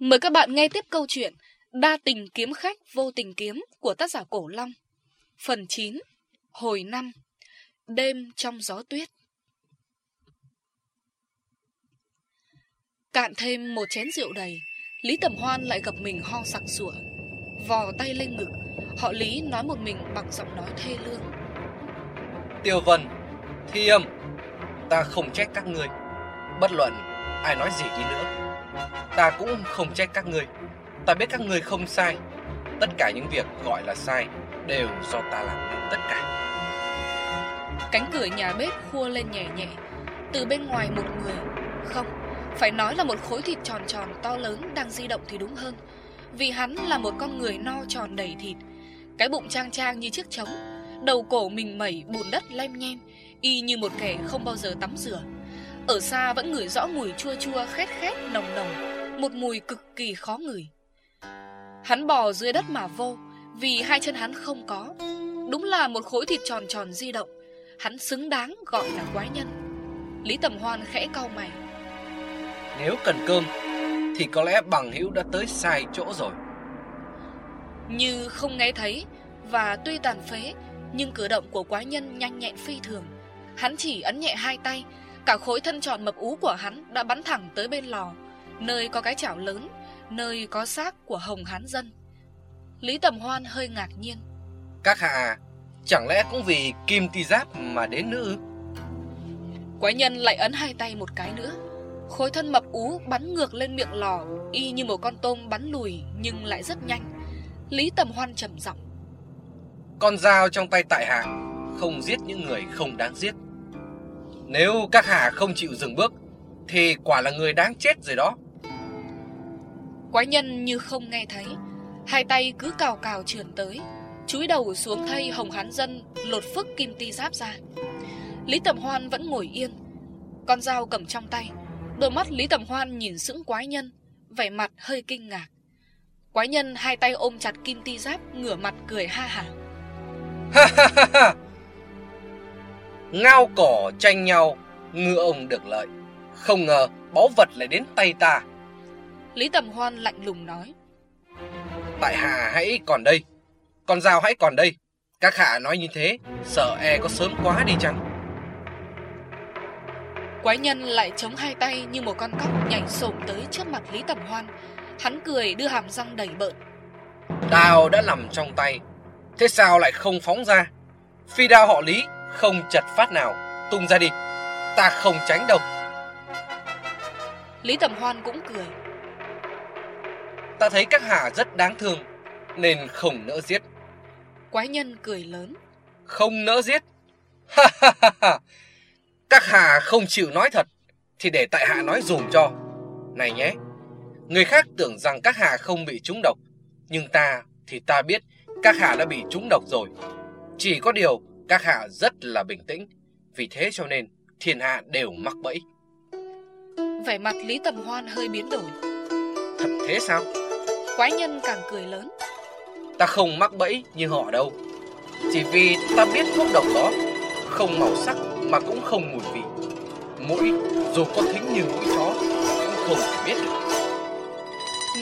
Mời các bạn nghe tiếp câu chuyện Đa tình kiếm khách vô tình kiếm của tác giả Cổ Long. Phần 9 Hồi năm Đêm trong gió tuyết. Cạn thêm một chén rượu đầy Lý Tầm Hoan lại gặp mình ho sặc sủa Vò tay lên ngực Họ Lý nói một mình bằng giọng nói thê lương. Tiêu Vân, Thi Âm Ta không trách các người Bất luận ai nói gì đi nữa. Ta cũng không trách các người Ta biết các người không sai. Tất cả những việc gọi là sai Đều do ta làm nên tất cả. Cánh cửa nhà bếp khua lên nhẹ nhẹ. Từ bên ngoài một người. Không, phải nói là một khối thịt tròn tròn to lớn đang di động thì đúng hơn. Vì hắn là một con người no tròn đầy thịt. Cái bụng trang trang như chiếc trống. Đầu cổ mình mẩy bùn đất lem nhem Y như một kẻ không bao giờ tắm rửa. Ở xa vẫn ngửi rõ mùi chua chua khét khét nồng nồng Một mùi cực kỳ khó ngửi. Hắn bò dưới đất mà vô Vì hai chân hắn không có. Đúng là một khối thịt tròn tròn di động Hắn xứng đáng gọi là quái nhân. Lý Tầm Hoan khẽ cau mày. Nếu cần cơm Thì có lẽ bằng hữu đã tới sai chỗ rồi. Như không nghe thấy Và tuy tàn phế Nhưng cử động của quái nhân nhanh nhẹn phi thường. Hắn chỉ ấn nhẹ hai tay Cả khối thân tròn mập ú của hắn Đã bắn thẳng tới bên lò Nơi có cái chảo lớn Nơi có xác của Hồng Hán Dân. Lý Tầm Hoan hơi ngạc nhiên. Các hạ Chẳng lẽ cũng vì kim ti giáp mà đến nữa? Quái nhân lại ấn hai tay một cái nữa. Khối thân mập ú bắn ngược lên miệng lò Y như một con tôm bắn lùi Nhưng lại rất nhanh. Lý Tầm Hoan trầm giọng. Con dao trong tay tại hạ Không giết những người không đáng giết Nếu các hạ không chịu dừng bước Thì quả là người đáng chết rồi đó. Quái nhân như không nghe thấy Hai tay cứ cào cào trườn tới Chúi đầu xuống thay Hồng Hán Dân Lột phức kim ti giáp ra. Lý Tầm Hoan vẫn ngồi yên Con dao cầm trong tay Đôi mắt Lý Tầm Hoan nhìn sững quái nhân Vẻ mặt hơi kinh ngạc. Quái nhân hai tay ôm chặt kim ti giáp Ngửa mặt cười ha hả Ngao cỏ tranh nhau Ngựa ông được lợi. Không ngờ báu vật lại đến tay ta. Lý Tầm Hoan lạnh lùng nói. Tại hạ hãy còn đây. Con dao hãy còn đây. Các hạ nói như thế Sợ e có sớm quá đi chăng? Quái nhân lại chống hai tay như một con cóc nhảy xổm tới trước mặt Lý Tầm Hoan. Hắn cười đưa hàm răng đầy bợn. Đao đã nằm trong tay. Thế sao lại không phóng ra? Phi đao họ Lý không chật phát nào Tung ra đi. Ta không tránh đâu. Lý Tầm Hoan cũng cười. Ta thấy các hạ rất đáng thương Nên không nỡ giết. Quái nhân cười lớn. Không nỡ giết. Ha ha ha ha. Các hạ không chịu nói thật Thì để tại hạ nói dùm cho. Này nhé Người khác tưởng rằng các hạ không bị trúng độc Nhưng ta thì ta biết Các hạ đã bị trúng độc rồi. Chỉ có điều các hạ rất là bình tĩnh. Vì thế cho nên thiên hạ đều mắc bẫy. Vẻ mặt Lý Tầm Hoan hơi biến đổi. Thật thế sao? Quái nhân càng cười lớn. Ta không mắc bẫy như họ đâu. Chỉ vì ta biết thuốc độc đó. Không màu sắc mà cũng không mùi vị. Mũi dù có thính như mũi chó Cũng không thể biết được.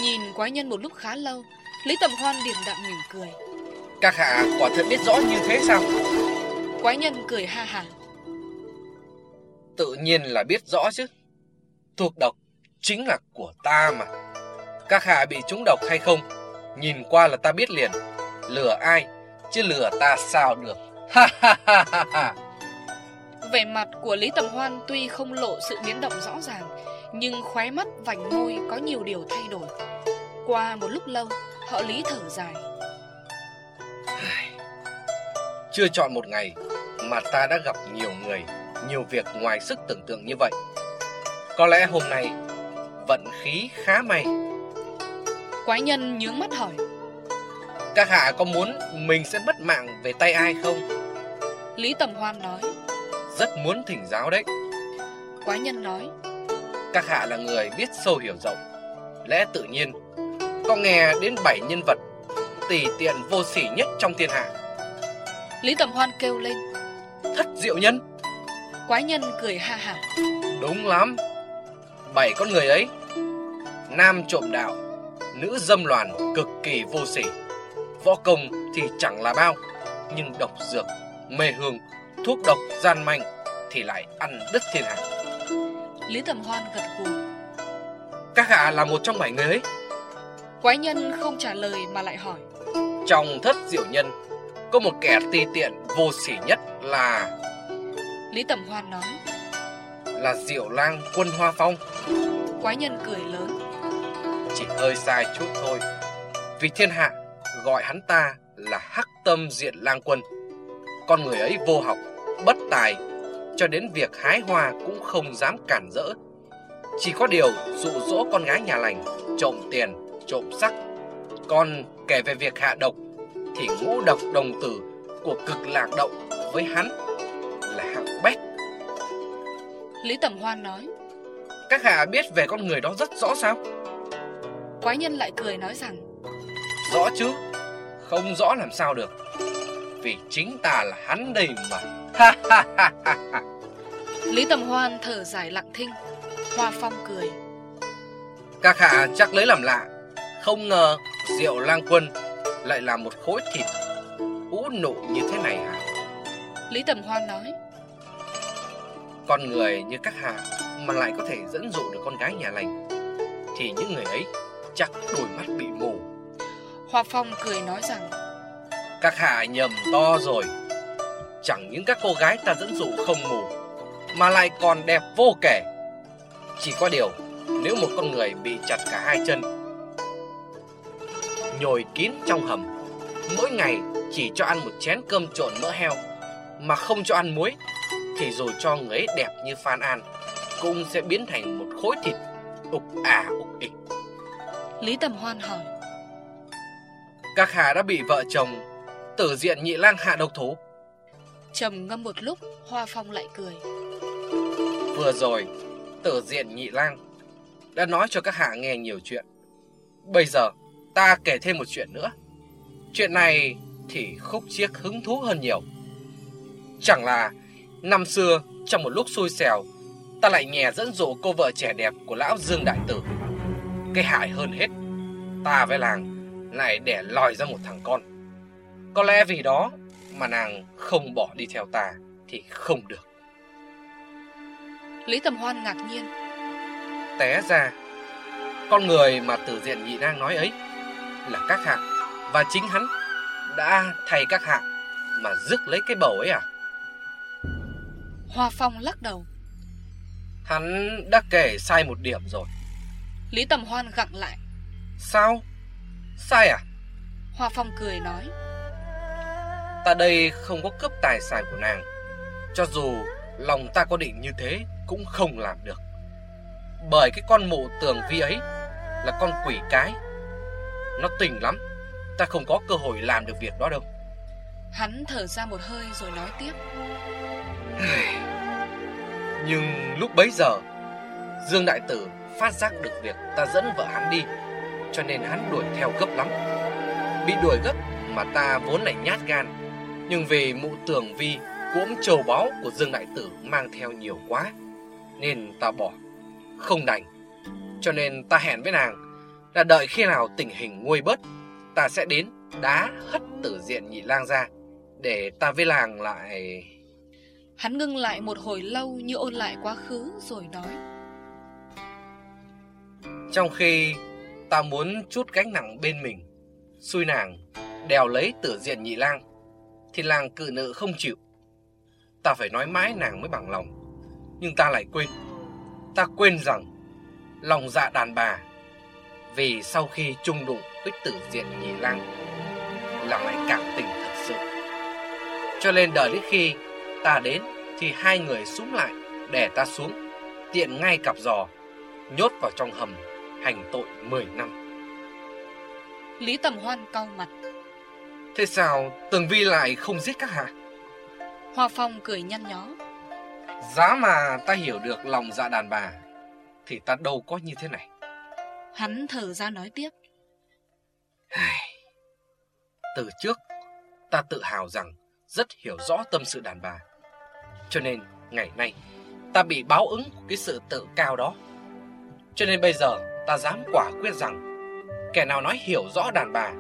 Nhìn quái nhân một lúc khá lâu Lý Tầm Hoan điềm đạm mỉm cười. Các hạ quả thật biết rõ như thế sao Quái nhân cười ha hả Tự nhiên là biết rõ chứ. Thuốc độc chính là của ta mà. Các hạ bị trúng độc hay không Nhìn qua là ta biết liền. Lừa ai Chứ lừa ta sao được. Ha ha ha ha ha. Vẻ mặt của Lý Tầm Hoan tuy không lộ sự biến động rõ ràng Nhưng khóe mắt vành môi có nhiều điều thay đổi. Qua một lúc lâu Họ Lý thở dài. Chưa chọn một ngày Mà ta đã gặp nhiều người Nhiều việc ngoài sức tưởng tượng như vậy. Có lẽ hôm nay Vận khí khá may. Quái nhân nhướng mắt hỏi. Các hạ có muốn Mình sẽ mất mạng về tay ai không? Lý Tầm Hoan nói. Rất muốn thỉnh giáo đấy. Quái nhân nói. Các hạ là người biết sâu hiểu rộng. Lẽ tự nhiên Có nghe đến bảy nhân vật Tỷ tiện vô sỉ nhất trong thiên hạ. Lý Tầm Hoan kêu lên Thất diệu nhân Quái nhân cười ha hả Đúng lắm Bảy con người ấy Nam trộm đạo nữ dâm loàn cực kỳ vô sỉ. Võ công thì chẳng là bao, nhưng độc dược, mê hương, thuốc độc gian manh thì lại ăn đứt thiên hạ. Lý Tầm Hoan gật gù. Các hạ là một trong bảy người ấy. Quái nhân không trả lời mà lại hỏi. Trong thất diệu nhân, có một kẻ ti tiện vô sỉ nhất là... Lý Tầm Hoan nói. Là diệu lang quân hoa phong. Quái nhân cười lớn. Chỉ hơi sai chút thôi. Vì thiên hạ gọi hắn ta là hắc tâm diện lang quân. Con người ấy vô học, bất tài, cho đến việc hái hoa cũng không dám cản rỡ. Chỉ có điều dụ dỗ con gái nhà lành, trộm tiền, trộm sắc. Còn kể về việc hạ độc, thì ngũ độc đồng tử của cực lạc động với hắn là hạng bét. Lý Tầm Hoan nói. Các hạ biết về con người đó rất rõ sao? Quái nhân lại cười nói rằng Rõ chứ, không rõ làm sao được Vì chính ta là hắn đây mà Lý Tầm Hoan thở dài lặng thinh Hoa Phong cười Các hạ chắc lấy làm lạ Không ngờ Diệu lang quân Lại là một khối thịt. Ú nụ như thế này hả? Lý Tầm Hoan nói. Con người như các hạ Mà lại có thể dẫn dụ được con gái nhà lành Thì những người ấy Chắc đôi mắt bị mù. Hoa Phong cười nói rằng Các hạ nhầm to rồi. Chẳng những các cô gái ta dẫn dụ không mù Mà lại còn đẹp vô kể. Chỉ có điều Nếu một con người bị chặt cả hai chân Nhồi kín trong hầm. Mỗi ngày chỉ cho ăn một chén cơm trộn mỡ heo Mà không cho ăn muối Thì rồi cho người ấy đẹp như Phan An Cũng sẽ biến thành một khối thịt Ục ả ục ịch. Lý Tầm Hoan hỏi. Các hạ đã bị vợ chồng Tử diện nhị lang hạ độc thủ. Trầm ngâm một lúc Hoa Phong lại cười. Vừa rồi Tử diện nhị lang Đã nói cho các hạ nghe nhiều chuyện. Bây giờ ta kể thêm một chuyện nữa. Chuyện này thì khúc chiếc hứng thú hơn nhiều. Chẳng là Năm xưa trong một lúc xui xẻo Ta lại nhè dẫn dụ cô vợ trẻ đẹp của lão Dương Đại Tử. Cái hại hơn hết Ta với làng lại đẻ lòi ra một thằng con. Có lẽ vì đó mà nàng không bỏ đi theo ta thì không được. Lý Tầm Hoan ngạc nhiên. Té ra Con người mà tử diện nhị nang nói ấy Là các hạ. Và chính hắn đã thay các hạ Mà rước lấy cái bầu ấy à? Hoa Phong lắc đầu. Hắn đã kể sai một điểm rồi. Lý Tầm Hoan gặng lại. Sao? Sai à? Hoa Phong cười nói. Ta đây không có cướp tài sản của nàng. Cho dù lòng ta có định như thế Cũng không làm được. Bởi cái con mụ tường vi ấy Là con quỷ cái Nó tình lắm. Ta không có cơ hội làm được việc đó đâu. Hắn thở ra một hơi rồi nói tiếp. Nhưng lúc bấy giờ Dương Đại Tử phát giác được việc ta dẫn vợ hắn đi Cho nên hắn đuổi theo gấp lắm. Bị đuổi gấp mà ta vốn lại nhát gan Nhưng vì mụ tưởng vi Cuỗm trầu báu của Dương Đại Tử mang theo nhiều quá Nên ta bỏ. Không đành Cho nên ta hẹn với nàng Là đợi khi nào tình hình nguôi bớt Ta sẽ đến đá hất tử diện nhị lang ra Để ta với làng lại Hắn ngưng lại một hồi lâu như ôn lại quá khứ rồi nói. Trong khi ta muốn chút gánh nặng bên mình Xui nàng đèo lấy tử diện nhị lang Thì làng cự nữ không chịu. Ta phải nói mãi nàng mới bằng lòng Nhưng ta lại quên. Ta quên rằng Lòng dạ đàn bà Vì sau khi chung đụng với tử diện nhị lang Làng lại cảm tình thật sự. Cho nên đợi đến khi ta đến Thì hai người súng lại Để ta xuống Tiện ngay cặp giò Nhốt vào trong hầm Hành tội 10 năm. Lý Tầm Hoan cau mặt. Thế sao Tường Vi lại không giết các hạ? Hoa Phong cười nhăn nhó. Giá mà ta hiểu được lòng dạ đàn bà Thì ta đâu có như thế này Hắn thở ra nói tiếp. Từ trước Ta tự hào rằng Rất hiểu rõ tâm sự đàn bà. Cho nên ngày nay Ta bị báo ứng của cái sự tự cao đó. Cho nên bây giờ ta dám quả quyết rằng Kẻ nào nói hiểu rõ đàn bà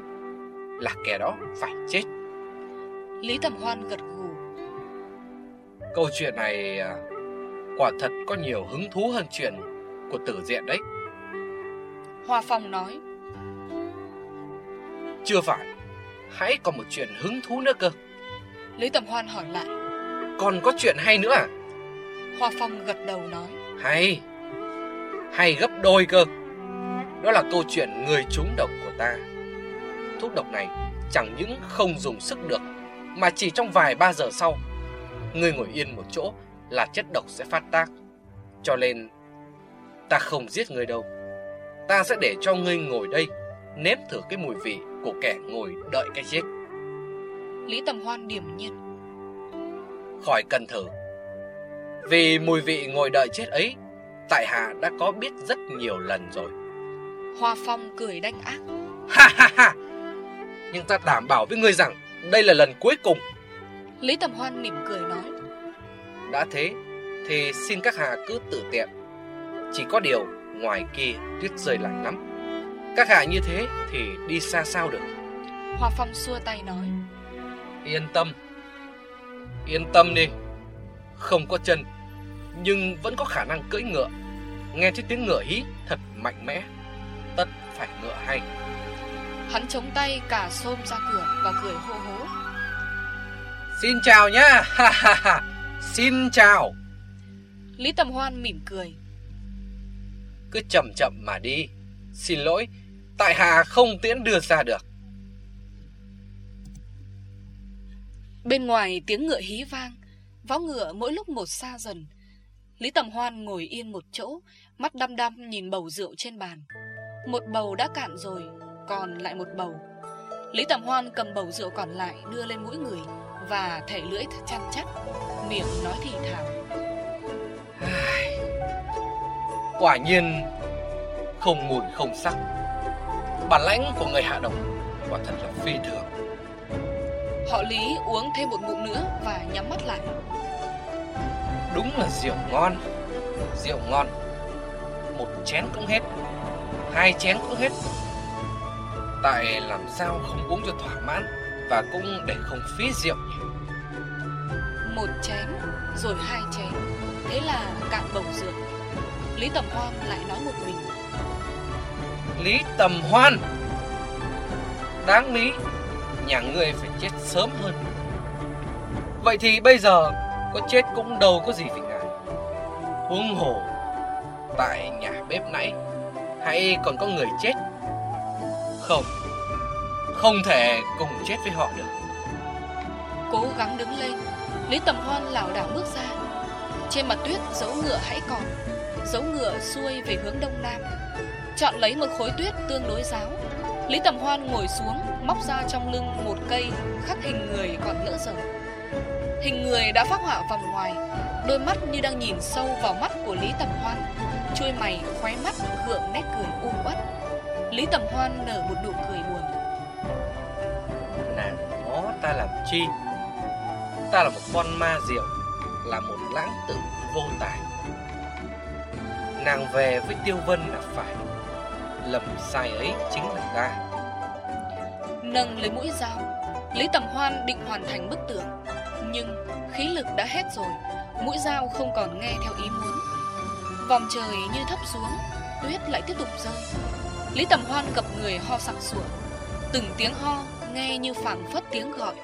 Là kẻ đó phải chết. Lý Tầm Hoan gật gù. Câu chuyện này à, quả thật có nhiều hứng thú hơn chuyện của tử diện đấy Hoa Phong nói. Chưa phải Hãy còn một chuyện hứng thú nữa cơ. Lý Tầm Hoan hỏi lại. Còn có chuyện hay nữa à? Hoa Phong gật đầu nói. Hay Hay gấp đôi cơ. Đó là câu chuyện người trúng độc của ta. Thuốc độc này chẳng những không dùng sức được Mà chỉ trong vài ba giờ sau Người ngồi yên một chỗ là chất độc sẽ phát tác. Cho nên Ta không giết người đâu Ta sẽ để cho ngươi ngồi đây Nếm thử cái mùi vị của kẻ ngồi đợi cái chết. Lý Tầm Hoan điềm nhiên. Khỏi cần thử. Vì mùi vị ngồi đợi chết ấy Tại Hạ đã có biết rất nhiều lần rồi. Hoa Phong cười đanh ác. Ha ha ha. Nhưng ta đảm bảo với ngươi rằng Đây là lần cuối cùng. Lý Tầm Hoan mỉm cười nói. Đã thế Thì xin các hạ cứ tự tiện. Chỉ có điều ngoài kia tuyết rơi lạnh lắm. Các hạ như thế thì đi xa sao được? Hoa Phong xua tay nói. Yên tâm. Yên tâm đi. Không có chân Nhưng vẫn có khả năng cưỡi ngựa. Nghe thấy tiếng ngựa hí thật mạnh mẽ. Tất phải ngựa hay. Hắn chống tay cả xôm ra cửa và cười hô hố. Xin chào nhá. Xin chào. Lý Tầm Hoan mỉm cười cứ chậm chậm mà đi. Xin lỗi, Tại hạ không tiễn đưa ra được. Bên ngoài tiếng ngựa hí vang, Vó ngựa mỗi lúc một xa dần. Lý Tầm Hoan ngồi yên một chỗ, Mắt đăm đăm nhìn bầu rượu trên bàn. Một bầu đã cạn rồi, Còn lại một bầu. Lý Tầm Hoan cầm bầu rượu còn lại Đưa lên mũi người Và thảy lưỡi chăn chắc, Miệng nói thì thào. Quả nhiên Không mùi không sắc. Bản lãnh của người hạ độc Quả thật là phi thường. Họ Lý uống thêm một ngụm nữa Và nhắm mắt lại. Đúng là rượu ngon Rượu ngon. Một chén cũng hết Hai chén cũng hết. Tại làm sao không uống cho thỏa mãn Và cũng để không phí rượu nhỉ? Một chén Rồi hai chén. Thế là cạn bầu rượu Lý Tầm Hoan lại nói một mình. Lý Tầm Hoan? Đáng lý Nhà ngươi phải chết sớm hơn. Vậy thì bây giờ Có chết cũng đâu có gì phải ngại. Huống hồ Tại nhà bếp nãy Hay còn có người chết? Không Không thể cùng chết với họ được. Cố gắng đứng lên Lý Tầm Hoan lảo đảo bước ra. Trên mặt tuyết dấu ngựa hãy còn Dấu ngựa xuôi về hướng đông nam. Chọn lấy một khối tuyết tương đối giáo Lý Tầm Hoan ngồi xuống, Móc ra trong lưng một cây Khắc hình người còn lỡ dở Hình người đã phát họa vòng ngoài Đôi mắt như đang nhìn sâu vào mắt của Lý Tầm Hoan. Chuôi mày khóe mắt gượng nét cười u uất. Lý Tầm Hoan nở một nụ cười buồn. Nàng ngó ta làm chi? Ta là một con ma diệu, Là một lãng tử vô tài. Nàng về với Tiêu Vân là phải. Lầm sai ấy chính là ta. Nâng lấy mũi dao Lý Tầm Hoan định hoàn thành bức tượng Nhưng khí lực đã hết rồi Mũi dao không còn nghe theo ý muốn. Vòng trời như thấp xuống Tuyết lại tiếp tục rơi. Lý Tầm Hoan gặp người ho sặc sụa. Từng tiếng ho nghe như phảng phất tiếng gọi.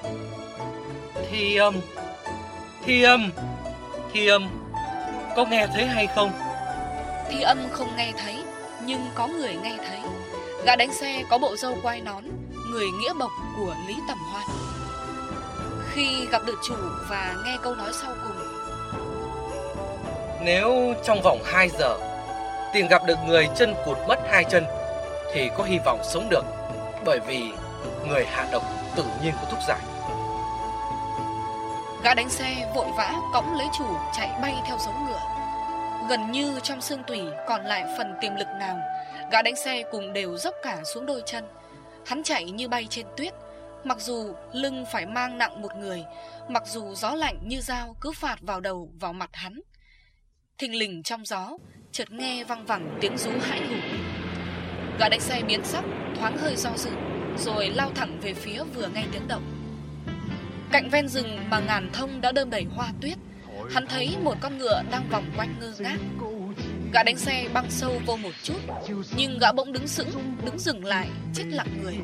Thi âm Thi âm Thi âm. Có nghe thấy hay không Thi âm không nghe thấy Nhưng có người nghe thấy. Gã đánh xe có bộ râu quai nón Người nghĩa bộc của Lý Tầm Hoan. Khi gặp được chủ và nghe câu nói sau cùng Nếu trong vòng 2 giờ Tìm gặp được người chân cụt mất hai chân Thì có hy vọng sống được Bởi vì người hạ độc tự nhiên có thuốc giải. Gã đánh xe vội vã cõng lấy chủ chạy bay theo dấu ngựa Gần như trong xương tủy còn lại phần tiềm lực nào, Gã đánh xe cùng đều dốc cả xuống đôi chân. Hắn chạy như bay trên tuyết, Mặc dù lưng phải mang nặng một người, Mặc dù gió lạnh như dao cứ phạt vào đầu, vào mặt hắn. Thình lình trong gió, Chợt nghe văng vẳng tiếng rú hãi hùng. Gã đánh xe biến sắc, thoáng hơi do dự, Rồi lao thẳng về phía vừa nghe tiếng động. Cạnh ven rừng mà ngàn thông đã đơm đầy hoa tuyết Hắn thấy một con ngựa đang vòng quanh ngơ ngác. Gã đánh xe băng sâu vô một chút Nhưng gã bỗng đứng sững Đứng dừng lại chết lặng người.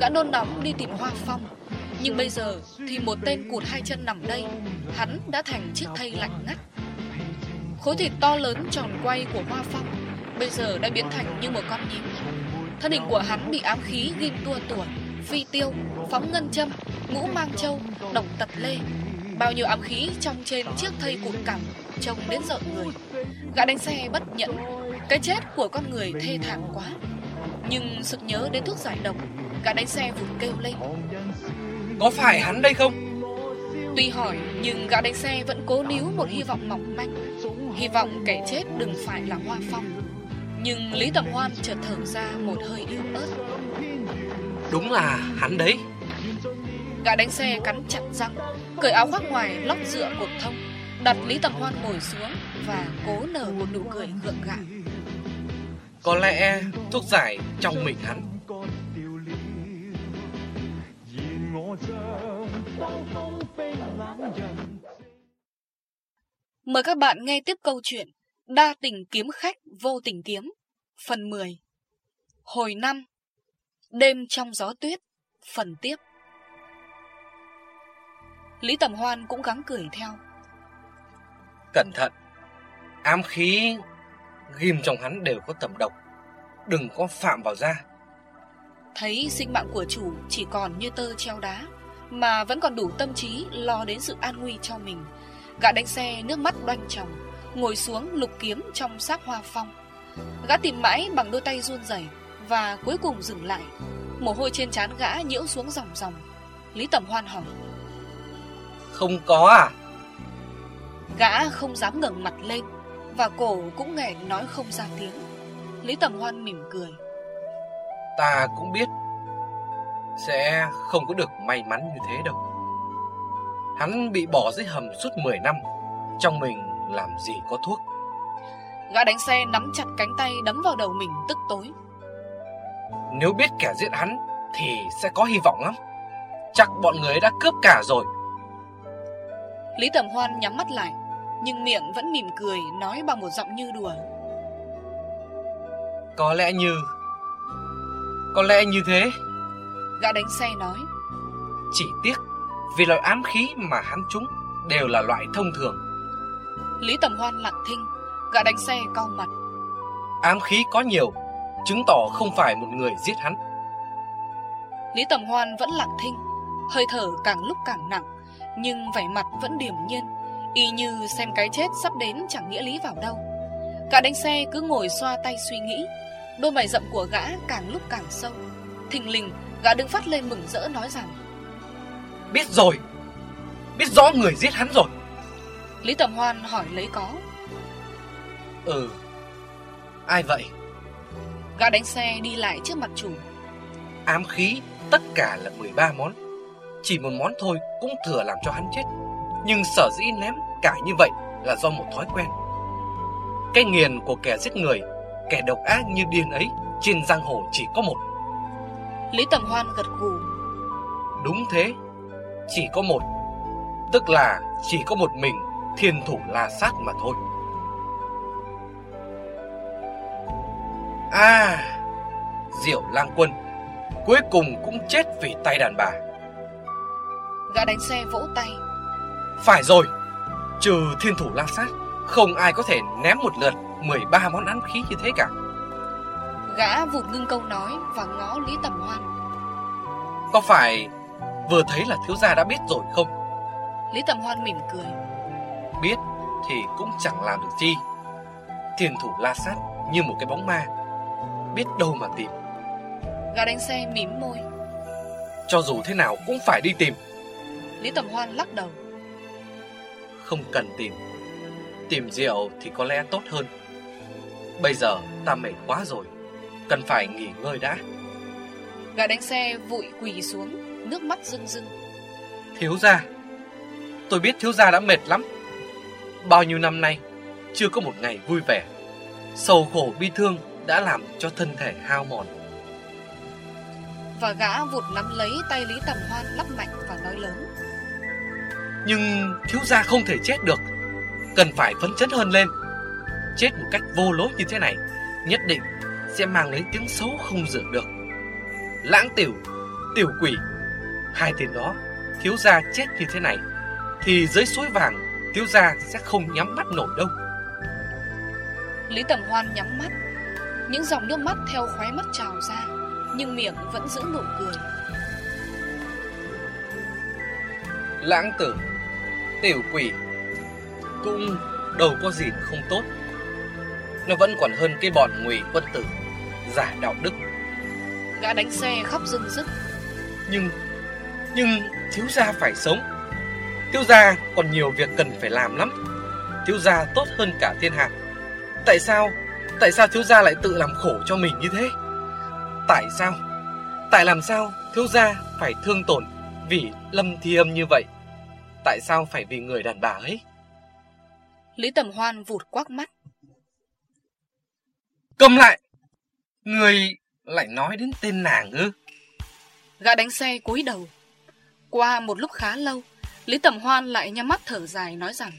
Gã nôn nóng đi tìm hoa phong. Nhưng bây giờ thì một tên cụt hai chân nằm đây Hắn đã thành chiếc thây lạnh ngắt. Khối thịt to lớn tròn quay của hoa phong Bây giờ đã biến thành như một con nhím. Thân hình của hắn bị ám khí ghim tua tủa Phi tiêu, phóng ngân châm, ngũ mang châu, độc tật lê. Bao nhiêu ám khí trong trên chiếc thây cụt cẳng Trông đến rợn người. Gã đánh xe bất nhẫn Cái chết của con người thê thảm quá. Nhưng sực nhớ đến thuốc giải độc Gã đánh xe vụt kêu lên. Có phải hắn đây không? Tuy hỏi nhưng gã đánh xe vẫn cố níu một hy vọng mỏng manh. Hy vọng kẻ chết đừng phải là Hoa Phong. Nhưng Lý Tầm Hoan chợt thở ra một hơi yếu ớt. Đúng là hắn đấy Gã đánh xe cắn chặt răng Cởi áo khoác ngoài lóc dựa cột thông Đặt Lý Tầm Hoan ngồi xuống Và cố nở một nụ cười gượng gạo. Có lẽ thuốc giải trong mình hắn. Mời các bạn nghe tiếp câu chuyện Đa tình kiếm khách vô tình kiếm Phần 10 Hồi năm Đêm trong gió tuyết Phần tiếp Lý Tầm Hoan cũng gắng cười theo. Cẩn thận. Ám khí ghim trong hắn đều có tầm độc. Đừng có phạm vào da. Thấy sinh mạng của chủ chỉ còn như tơ treo đá Mà vẫn còn đủ tâm trí lo đến sự an nguy cho mình Gã đánh xe nước mắt đoanh tròng Ngồi xuống lục kiếm trong xác hoa phong. Gã tìm mãi bằng đôi tay run rẩy Và cuối cùng dừng lại. Mồ hôi trên trán gã nhiễu xuống dòng dòng Lý Tầm Hoan hỏi Không có à? Gã không dám ngẩng mặt lên Và cổ cũng nghẹn nói không ra tiếng. Lý Tầm Hoan mỉm cười. Ta cũng biết Sẽ không có được may mắn như thế đâu. Hắn bị bỏ dưới hầm suốt 10 năm Trong mình làm gì có thuốc. Gã đánh xe nắm chặt cánh tay đấm vào đầu mình tức tối. Nếu biết kẻ giết hắn Thì sẽ có hy vọng lắm. Chắc bọn người đã cướp cả rồi Lý Tầm Hoan nhắm mắt lại Nhưng miệng vẫn mỉm cười Nói bằng một giọng như đùa. Có lẽ như Có lẽ như thế. Gã đánh xe nói. Chỉ tiếc Vì loại ám khí mà hắn trúng Đều là loại thông thường. Lý Tầm Hoan lặng thinh Gã đánh xe cau mặt. Ám khí có nhiều Chứng tỏ không phải một người giết hắn. Lý Tầm Hoan vẫn lặng thinh Hơi thở càng lúc càng nặng Nhưng vẻ mặt vẫn điềm nhiên Y như xem cái chết sắp đến chẳng nghĩa lý vào đâu. Gã đánh xe cứ ngồi xoa tay suy nghĩ Đôi mày rậm của gã càng lúc càng sâu. Thình lình gã đứng phát lên mừng rỡ nói rằng Biết rồi Biết rõ người giết hắn rồi. Lý Tầm Hoan hỏi lấy có. Ừ Ai vậy? Gã đánh xe đi lại trước mặt chủ. Ám khí tất cả là 13 món Chỉ một món thôi cũng thừa làm cho hắn chết. Nhưng sở dĩ ném cả như vậy là do một thói quen. Cái nghiền của kẻ giết người Kẻ độc ác như điên ấy Trên giang hồ chỉ có một. Lý Tầm Hoan gật gù. Đúng thế Chỉ có một. Tức là chỉ có một mình Thiên thủ la sát mà thôi. À Diệu lang quân Cuối cùng cũng chết vì tay đàn bà Gã đánh xe vỗ tay. Phải rồi Trừ thiên thủ la sát Không ai có thể ném một lượt 13 món án khí như thế cả. Gã vụt ngưng câu nói Và ngó Lý Tầm Hoan. Có phải Vừa thấy là thiếu gia đã biết rồi không? Lý Tầm Hoan mỉm cười. Biết thì cũng chẳng làm được chi. Thiên thủ la sát như một cái bóng ma Biết đâu mà tìm. Gã đánh xe mím môi. Cho dù thế nào cũng phải đi tìm Lý Tầm Hoan lắc đầu. Không cần tìm. Tìm rượu thì có lẽ tốt hơn. Bây giờ ta mệt quá rồi. Cần phải nghỉ ngơi đã. Gã đánh xe vụi quỳ xuống Nước mắt rưng rưng. Thiếu gia. Tôi biết thiếu gia đã mệt lắm. Bao nhiêu năm nay Chưa có một ngày vui vẻ. Sầu khổ bi thương đã làm cho thân thể hao mòn. Và gã vụt nắm lấy tay Lý Tầm Hoan lắp mạnh và nói lớn Nhưng thiếu gia không thể chết được. Cần phải phấn chấn hơn lên. Chết một cách vô lối như thế này Nhất định sẽ mang lấy tiếng xấu không dựa được. Lãng tiểu, tiểu quỷ Hai tên đó thiếu gia chết như thế này Thì dưới suối vàng thiếu gia sẽ không nhắm mắt nổi đâu. Lý Tầm Hoan nhắm mắt. Những dòng nước mắt theo khóe mắt trào ra Nhưng miệng vẫn giữ nụ cười. Lãng tử Tiểu quỷ. Cũng đâu có gì không tốt. Nó vẫn còn hơn cái bọn ngụy quân tử Giả đạo đức. Gã đánh xe khóc rưng rức. Nhưng Nhưng thiếu gia phải sống. Thiếu gia còn nhiều việc cần phải làm lắm. Thiếu gia tốt hơn cả thiên hạ. Tại sao Tại sao thiếu gia lại tự làm khổ cho mình như thế? Tại sao Tại làm sao thiếu gia phải thương tổn Vì lâm thi âm như vậy Tại sao phải vì người đàn bà ấy? Lý Tầm Hoan vụt quắc mắt. Cầm lại! Người lại nói đến tên nàng ư? Gã đánh xe cúi đầu. Qua một lúc khá lâu Lý Tầm Hoan lại nhắm mắt thở dài nói rằng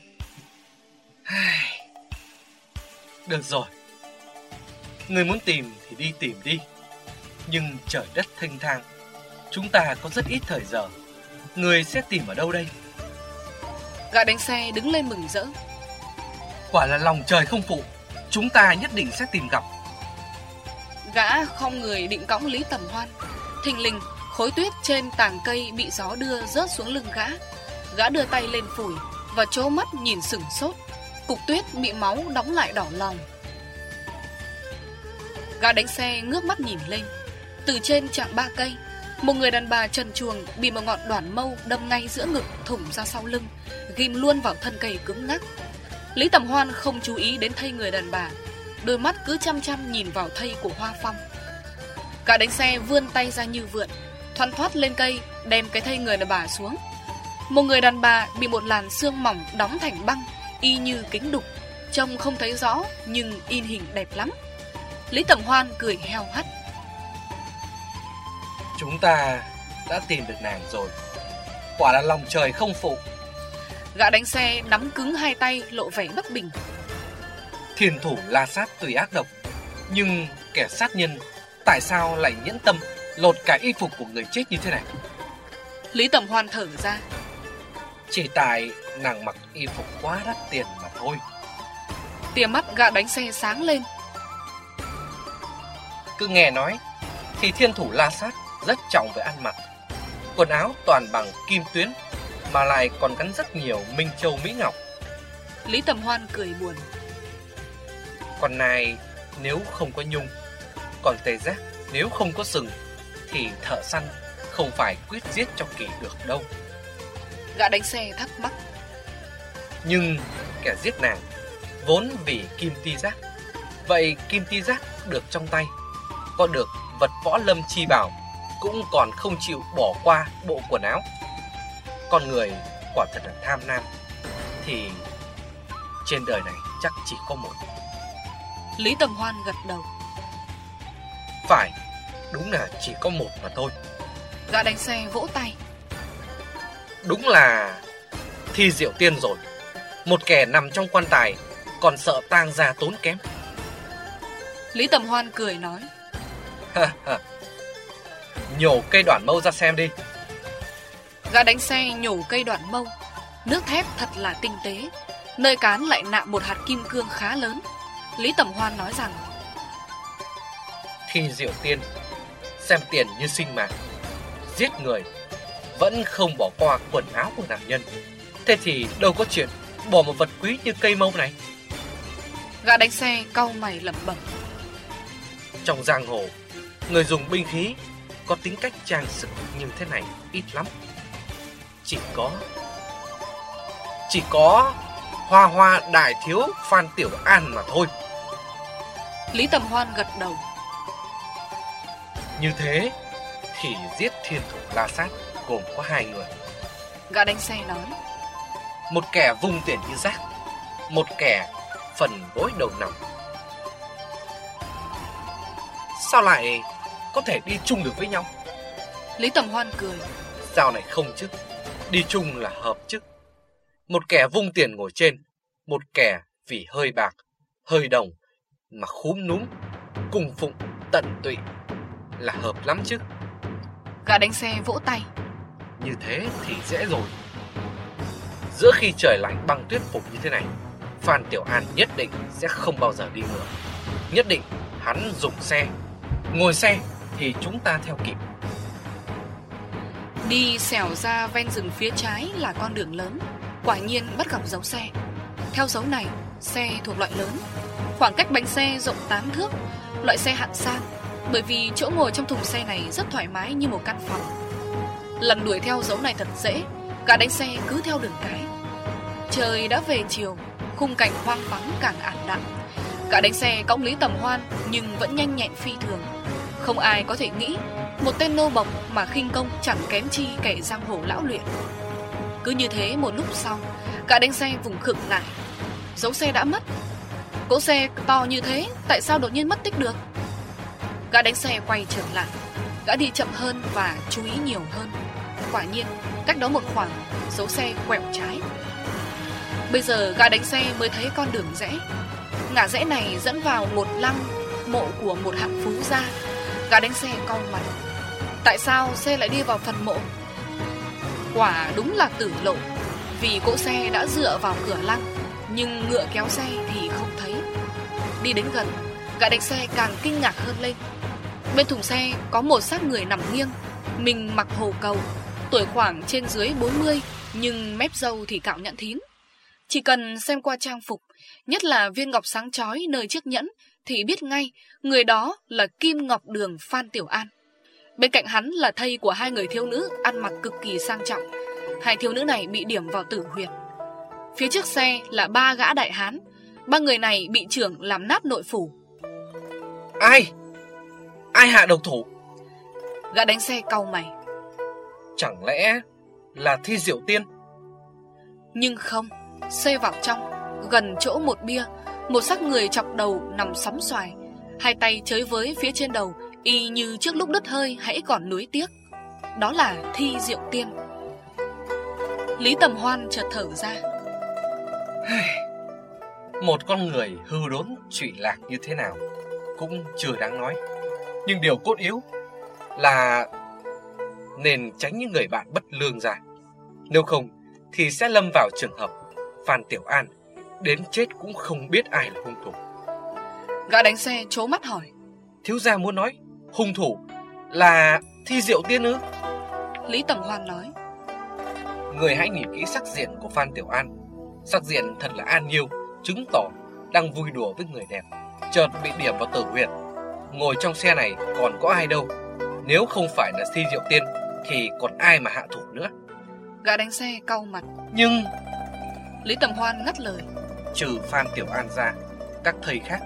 Được rồi. Người muốn tìm thì đi tìm đi. Nhưng trời đất thanh thang Chúng ta có rất ít thời giờ. Người sẽ tìm ở đâu đây Gã đánh xe đứng lên mừng rỡ. Quả là lòng trời không phụ Chúng ta nhất định sẽ tìm gặp. Gã không người định cõng Lý Tầm Hoan. Thình lình khối tuyết trên tàng cây bị gió đưa rớt xuống lưng gã. Gã đưa tay lên phủi Và trố mắt nhìn sửng sốt. Cục tuyết bị máu đóng lại đỏ lòng. Gã đánh xe ngước mắt nhìn lên. Từ trên chặng ba cây một người đàn bà trần chuồng Bị một ngọn đoạn mâu đâm ngay giữa ngực, Thủng ra sau lưng, Ghim luôn vào thân cây cứng ngắc. Lý Tầm Hoan không chú ý đến thây người đàn bà, Đôi mắt cứ chăm chăm nhìn vào thây của Hoa Phong. Cả đánh xe vươn tay ra như vượn, Thoăn thoát lên cây, Đem cái thây người đàn bà xuống. Một người đàn bà bị một làn xương mỏng Đóng thành băng, Y như kính đục, Trông không thấy rõ Nhưng in hình đẹp lắm. Lý Tầm Hoan cười heo hắt. Chúng ta đã tìm được nàng rồi. Quả là lòng trời không phụ. Gã đánh xe nắm cứng hai tay lộ vẻ bất bình. Thiên thủ la sát tùy ác độc Nhưng kẻ sát nhân Tại sao lại nhẫn tâm Lột cả y phục của người chết như thế này? Lý Tầm Hoan thở ra. Chỉ tại nàng mặc y phục quá đắt tiền mà thôi. Tia mắt gã đánh xe sáng lên. Cứ nghe nói Thì thiên thủ la sát rất trọng về ăn mặc. Quần áo toàn bằng kim tuyến Mà lại còn gắn rất nhiều minh châu mỹ ngọc. Lý Tầm Hoan cười buồn. Còn này nếu không có nhung Còn tê giác nếu không có sừng Thì thợ săn không phải quyết giết cho kỳ được đâu. Gã đánh xe thắc mắc. Nhưng kẻ giết nàng Vốn vì kim ti giác. Vậy kim ti giác được trong tay Có được vật võ lâm chi bảo Cũng còn không chịu bỏ qua bộ quần áo. Con người quả thật là tham nam Thì trên đời này chắc chỉ có một. Lý Tầm Hoan gật đầu. Phải Đúng là chỉ có một mà thôi. Gã đánh xe vỗ tay. Đúng là Thi diệu tiên rồi. Một kẻ nằm trong quan tài Còn sợ tang ra tốn kém. Lý Tầm Hoan cười nói Nhổ cây đoạn mâu ra xem đi. Gã đánh xe nhổ cây đoạn mâu. Nước thép thật là tinh tế. Nơi cán lại nạm một hạt kim cương khá lớn. Lý Tầm Hoan nói rằng Thi diệu tiên Xem tiền như sinh mạng Giết người Vẫn không bỏ qua quần áo của nạn nhân. Thế thì đâu có chuyện Bỏ một vật quý như cây mâu này. Gã đánh xe cau mày lẩm bẩm. Trong giang hồ Người dùng binh khí Có tính cách trang sức như thế này ít lắm. Chỉ có Chỉ có Hoa hoa đại thiếu Phan Tiểu An mà thôi. Lý Tầm Hoan gật đầu. Như thế Thì giết thiên thủ la sát Gồm có hai người. Gã đánh xe nói. Một kẻ vung tiền như rác Một kẻ phần gối đầu nằm Sao lại có thể đi chung được với nhau. Lý Tầm Hoan cười. Sao này không chứ? Đi chung là hợp chứ. Một kẻ vung tiền ngồi trên Một kẻ vì hơi bạc Hơi đồng Mà khúm núm Cung phụng tận tụy Là hợp lắm chứ. Gã đánh xe vỗ tay. Như thế thì dễ rồi. Giữa khi trời lạnh băng tuyết phục như thế này Phan Tiểu An nhất định sẽ không bao giờ đi nữa Nhất định hắn dùng xe Ngồi xe thì chúng ta theo kịp. Đi xẻo ra ven rừng phía trái là con đường lớn Quả nhiên bắt gặp dấu xe. Theo dấu này, xe thuộc loại lớn. Khoảng cách bánh xe rộng 8 thước Loại xe hạng sang Bởi vì chỗ ngồi trong thùng xe này rất thoải mái như một căn phòng. Lần đuổi theo dấu này thật dễ Cả đánh xe cứ theo đường cái. Trời đã về chiều Khung cảnh hoang vắng càng ảm đạm. Cả đánh xe cõng Lý Tầm Hoan Nhưng vẫn nhanh nhẹn phi thường. Không ai có thể nghĩ Một tên nô bộc mà khinh công chẳng kém chi kẻ giang hồ lão luyện. Cứ như thế một lúc sau, Cả đánh xe vùng khựng lại. Dấu xe đã mất. Cỗ xe to như thế, Tại sao đột nhiên mất tích được? Gã đánh xe quay trở lại. Gã đi chậm hơn và chú ý nhiều hơn. Quả nhiên, Cách đó một khoảng, Dấu xe quẹo trái. Bây giờ gã đánh xe mới thấy con đường rẽ. Ngã rẽ này dẫn vào một lăng Mộ của một hạng phú gia. Gã đánh xe cau mặt. Tại sao xe lại đi vào phần mộ? Quả đúng là tử lộ. Vì cỗ xe đã dựa vào cửa lăng, Nhưng ngựa kéo xe thì không thấy. Đi đến gần, Gã đánh xe càng kinh ngạc hơn lên. Bên thùng xe có một xác người nằm nghiêng, Mình mặc hồ cầu, Tuổi khoảng trên dưới 40 Nhưng mép dâu thì cạo nhẵn thín Chỉ cần xem qua trang phục, Nhất là viên ngọc sáng chói nơi chiếc nhẫn thì biết ngay Người đó là Kim Ngọc Đường Phan Tiểu An. Bên cạnh hắn là thây của hai người thiếu nữ Ăn mặc cực kỳ sang trọng. Hai thiếu nữ này bị điểm vào tử huyệt. Phía trước xe là ba gã đại hán. Ba người này bị trưởng làm nát nội phủ. Ai? Ai hạ độc thủ? Gã đánh xe cau mày. Chẳng lẽ là thi diệu tiên? Nhưng không Xê vào trong Gần chỗ một bia một xác người chọc đầu nằm sóng xoài. Hai tay chới với phía trên đầu, Y như trước lúc đứt hơi hãy còn nuối tiếc. Đó là thi diệu tiên. Lý Tầm Hoan chợt thở ra. Một con người hư đốn, trụy lạc như thế nào Cũng chưa đáng nói. Nhưng điều cốt yếu Là Nên tránh những người bạn bất lương ra. Nếu không, Thì sẽ lâm vào trường hợp Phan Tiểu An. Đến chết cũng không biết ai là hung thủ. Gã đánh xe chố mắt hỏi. Thiếu gia muốn nói Hung thủ là thi diệu tiên ư? Lý Tầm Hoan nói. Người hãy nhìn kỹ sắc diện của Phan Tiểu An. Sắc diện thật là an nhiêu Chứng tỏ đang vui đùa với người đẹp Chợt bị điểm vào tử huyệt. Ngồi trong xe này còn có ai đâu? Nếu không phải là thi diệu tiên Thì còn ai mà hạ thủ nữa? Gã đánh xe cau mặt. Nhưng Lý Tầm Hoan ngắt lời Trừ Phan Tiểu An ra. Các thầy khác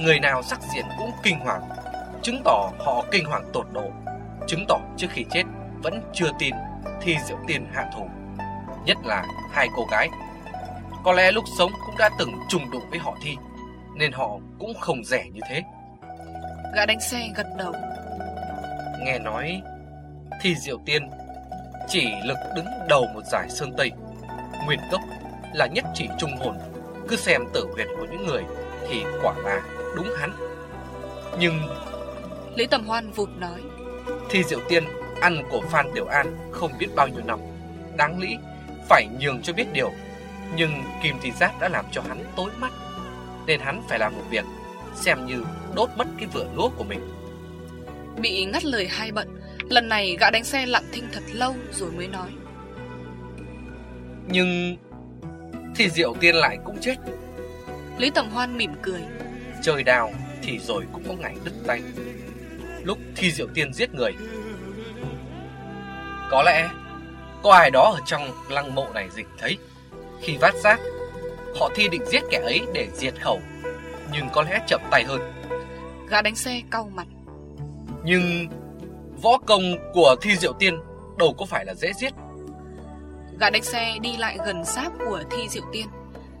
Người nào sắc diện cũng kinh hoàng Chứng tỏ họ kinh hoàng tột độ Chứng tỏ trước khi chết Vẫn chưa tin Thi Diệu Tiên hạ thủ. Nhất là hai cô gái. Có lẽ lúc sống cũng đã từng trùng đụng với họ Thi Nên họ cũng không rẻ như thế. Gã đánh xe gật đầu. Nghe nói Thi Diệu Tiên Chỉ lực đứng đầu một giải sơn Tây. Nguyên gốc là nhất chỉ trung hồn Cứ xem tử huyệt của những người Thì quả là đúng hắn. Nhưng Lý Tầm Hoan vụt nói Thi Diệu Tiên ăn của Phan Tiểu An không biết bao nhiêu năm. Đáng lý phải nhường cho biết điều Nhưng Kim Thị Giác đã làm cho hắn tối mắt Nên hắn phải làm một việc Xem như đốt mất cái vựa lúa của mình. Bị ngắt lời hai bận Lần này gã đánh xe lặng thinh thật lâu rồi mới nói. Nhưng Thi Diệu Tiên lại cũng chết. Lý Tầm Hoan mỉm cười. Trời đào thì rồi cũng có ngày đứt tay. Lúc Thi Diệu Tiên giết người. Có lẽ Có ai đó ở trong lăng mộ này dịch thấy. Khi vát xác Họ thi định giết kẻ ấy để diệt khẩu. Nhưng có lẽ chậm tay hơn. Gã đánh xe cau mặt. Nhưng Võ công của Thi Diệu Tiên Đâu có phải là dễ giết Gã đánh xe đi lại gần sáp của Thi Diệu Tiên.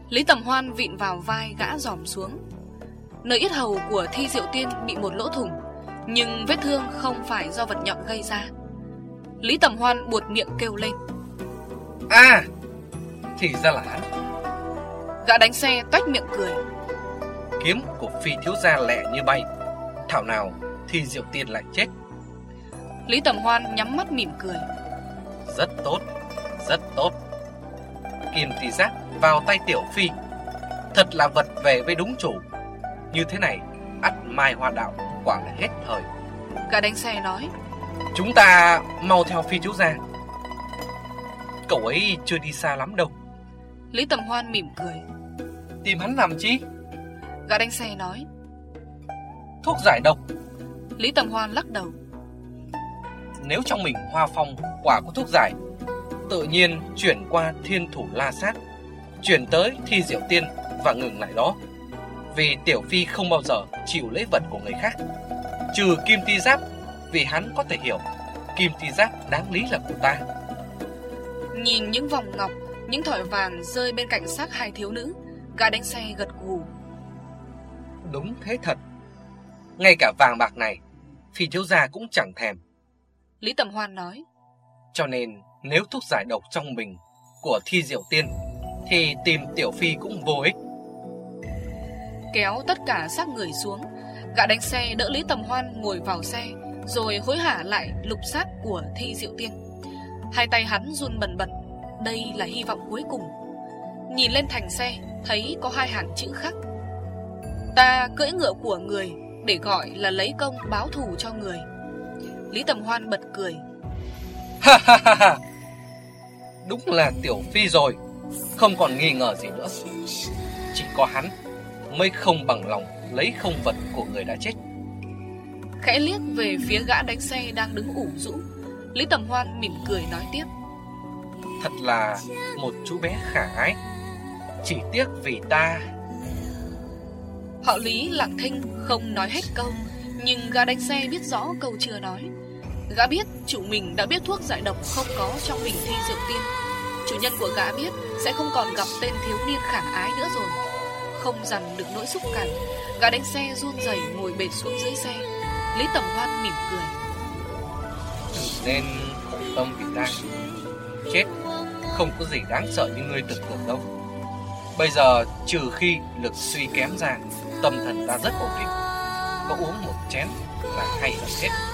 Lý Tầm Hoan vịn vào vai gã dòm xuống. Nơi yết hầu của Thi Diệu Tiên bị một lỗ thủng Nhưng vết thương không phải do vật nhọn gây ra. Lý Tầm Hoan buột miệng kêu lên. À Thì ra là hắn. Gã đánh xe toách miệng cười. Kiếm của phi thiếu gia lẹ như bay. Thảo nào thì Diệu Tiên lại chết. Lý Tầm Hoan nhắm mắt mỉm cười. Rất tốt Rất tốt. Kim tỷ giác vào tay Tiểu Phi. Thật là vật về với đúng chủ. Như thế này ắt mai hoa đạo quả là hết thời. Gã đánh xe nói. Chúng ta mau theo phi thiếu gia Cậu ấy chưa đi xa lắm đâu. Lý Tầm Hoan mỉm cười. Tìm hắn làm chi? Gã đánh xe nói. Thuốc giải độc. Lý Tầm Hoan lắc đầu. Nếu trong mình hoa phong quả có thuốc giải Tự nhiên chuyển qua thiên thủ la sát Chuyển tới thi diệu tiên Và ngừng lại đó. Vì Tiểu Phi không bao giờ chịu lấy vật của người khác Trừ Kim Ti Giáp Vì hắn có thể hiểu Kim Ti Giáp đáng lý là của ta. Nhìn những vòng ngọc Những thỏi vàng rơi bên cạnh xác hai thiếu nữ Gã đánh xe gật gù. Đúng thế thật. Ngay cả vàng bạc này Phi thiếu gia cũng chẳng thèm. Lý Tầm Hoan nói Cho nên nếu thuốc giải độc trong mình Của thi diệu tiên Thì tìm tiểu phi cũng vô ích. Kéo tất cả xác người xuống Gã đánh xe đỡ Lý Tầm Hoan ngồi vào xe Rồi hối hả lại lục xác của Thị Diệu Tiên. Hai tay hắn run bần bật Đây là hy vọng cuối cùng. Nhìn lên thành xe Thấy có hai hàng chữ khắc Ta cưỡi ngựa của người Để gọi là lấy công báo thù cho người. Lý Tầm Hoan bật cười. Ha ha ha ha Đúng là tiểu phi rồi. Không còn nghi ngờ gì nữa. Chỉ có hắn Mới không bằng lòng lấy không vật của người đã chết. Khẽ liếc về phía gã đánh xe đang đứng ủ rũ. Lý Tầm Hoan mỉm cười nói tiếp. Thật là một chú bé khả ái. Chỉ tiếc vì ta. Họ Lý lặng thinh không nói hết câu Nhưng gã đánh xe biết rõ câu chưa nói Gã biết chủ mình đã biết thuốc giải độc không có trong bình thi rượu tiên. Chủ nhân của gã biết sẽ không còn gặp tên thiếu niên khả ái nữa rồi. Không dằn được nỗi xúc cảm, Gã đánh xe run rẩy ngồi bệt xuống dưới xe Lý Tầm Hoan mỉm cười. Nên khổ tâm vì ta Chết, không có gì đáng sợ như ngươi tưởng tượng đâu. Bây giờ trừ khi lực suy kém ra, Tâm thần ta rất ổn định. Có uống một chén là hay là hết